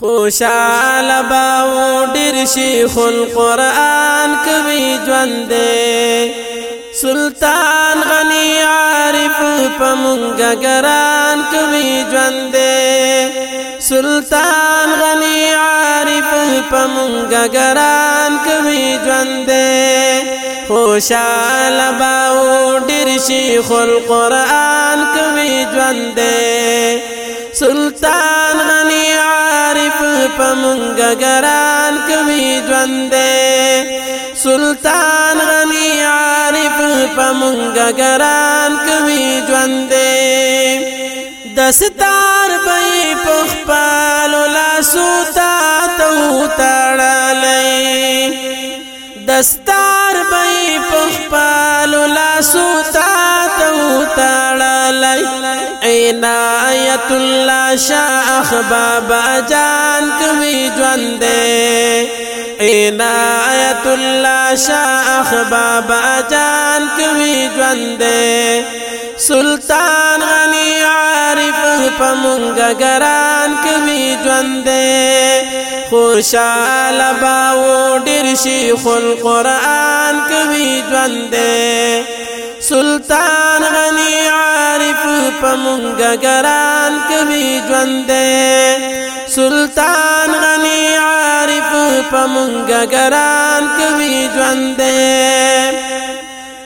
خوشال باو ډیر شیخ القرآن کوي ژوند سلطان غنی عارف پمږه ګران کوي ژوند سلطان غنی عارف پمږه ګران کوي ژوند خوشال باو ډیر شیخ القرآن کوي ژوند سلطان پمنګ ګران کوي ژوند سلطان غنی عارف پمنګ ګران کوي ژوند دستار به پخپال لا سوتا تو تړلې دستار به پخپال لا سوتا تو تړلې اینا رحمت الله شاخ بابا جان کوي ژوند عنایت الله شاخ بابا جان کوي ژوند سلطان غنی عارف په مونږه ګران کوي ژوند خوشاله باو ډیر شي خل قران کوي ژوند سلطان غنی عارف پمونگا گران کمی جوندے سلطان غنی عارف پمونگا گران کمی جوندے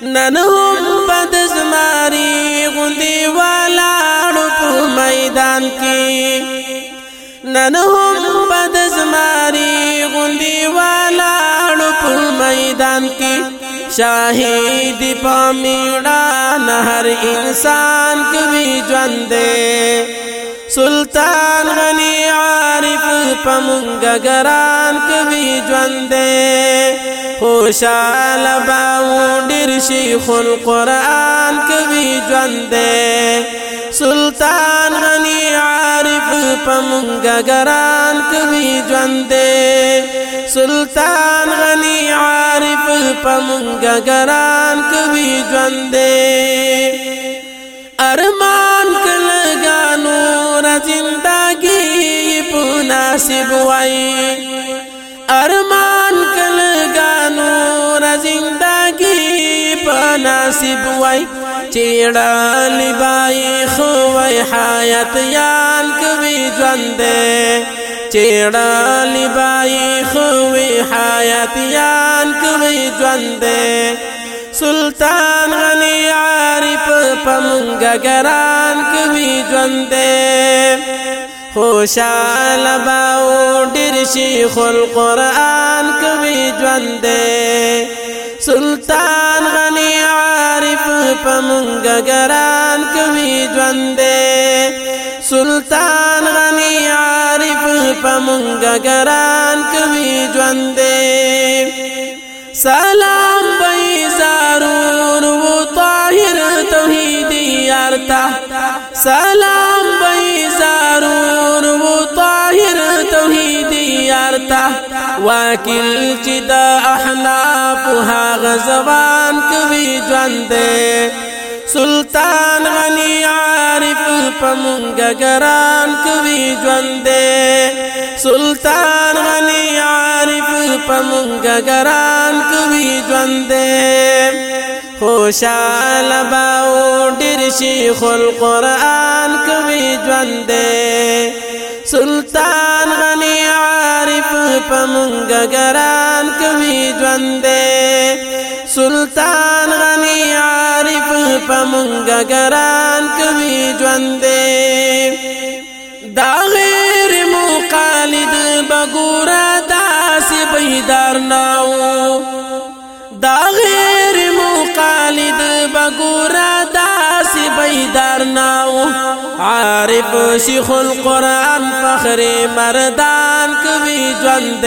ننہم بد زماری غندی والا رپ میدان کی ننہم شاهد پمیڑا نهر انسان کوي ژوند سلطان غنی عارف پمنګ ګران کوي ژوند خوشاله باو ډیر شیخ القرآن کوي ژوند سلطان غنی عارف پمنګ ګران کوي ژوند سلطان غنی عارف پمنګ ګران کوي ژوندې ارمان کلګانو را زندګي په نصیب وای ارمان کلګانو را زندګي په نصیب وای چیړل بای خو وای حیات یان کوي ژوندې چیڑا لبائی خوی حیاتیان کوي ژوند سلطان غنی عارف پمنګ ګران کوي ژوند خوشال باو ډیر شي خل قران کوي ژوند سلطان غنی عارف پمنګ ګران کوي ژوند سلطان پمونگا گران کوي ژوند سلام بي زارون و طاهر توحيدي ارتا سلام بي زارون و طاهر توحيدي ارتا واکل چې د احناف ها غزوان کوي ژوند سلطان غنی عارف پمونګ ګران کوي ژوند سلطان غنی عارف پمنګ ګران کوي ژوند خوشاله باو ډیر شي خل قران کوي ژوند سلطان غنی عارف پمنګ ګران کوي ژوند سلطان غنی عارف پمنګ ګران کوي ژوند دا غیر مقالد بګورا داسې بیدار ناو عارف شیخ القرآن فخر مردان کوي ژوند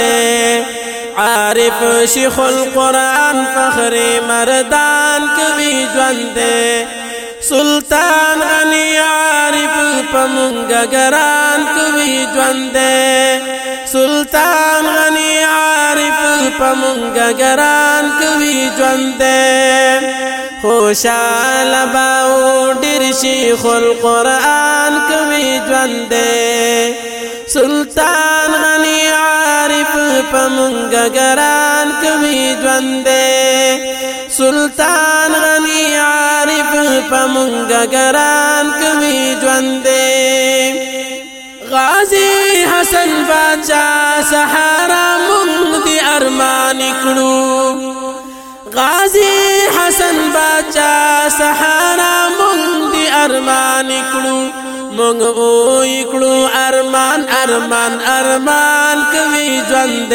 عارف شیخ القرآن فخر مردان کوي ژوند سلطان علی عارف پمنګ ګران کوي ژوند سلطان پمونگا گران کوي ژوند خوشاله باو ډیر شي خل قران کوي ژوند سلطان غنی عارف پمونگا گران کوي ژوند سلطان غنی عارف پمونگا گران کوي ژوند اصل بچا سحارا مونږ دی ارمان کړو غازی حسن بچا سحارا مونږ دی ارمان کړو مونږ وې کړو ارمان ارمان ارمان کوي ژوند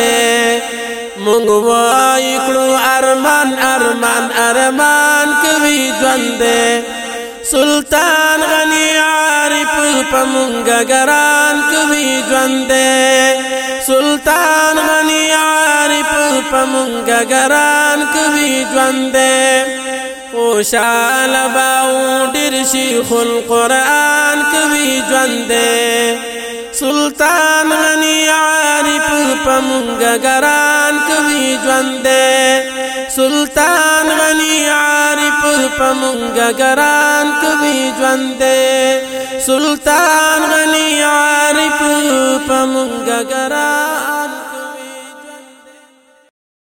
مونږ وای کړو ارمان ارمان ارمان کوي ژوند سلطان غنی عارف پمنګ ګران کوي ژوند سلطان غنی عارف پمنګ ګران کوي ژوند خوشال باو ډیر شي خل قران کوي ژوند سلطان غنی عارف پمنګ ګران کوي ژوند سلطان غنی عارف پمونگا گران کبھی جوندے سلطان غنی عارف پمونگا گران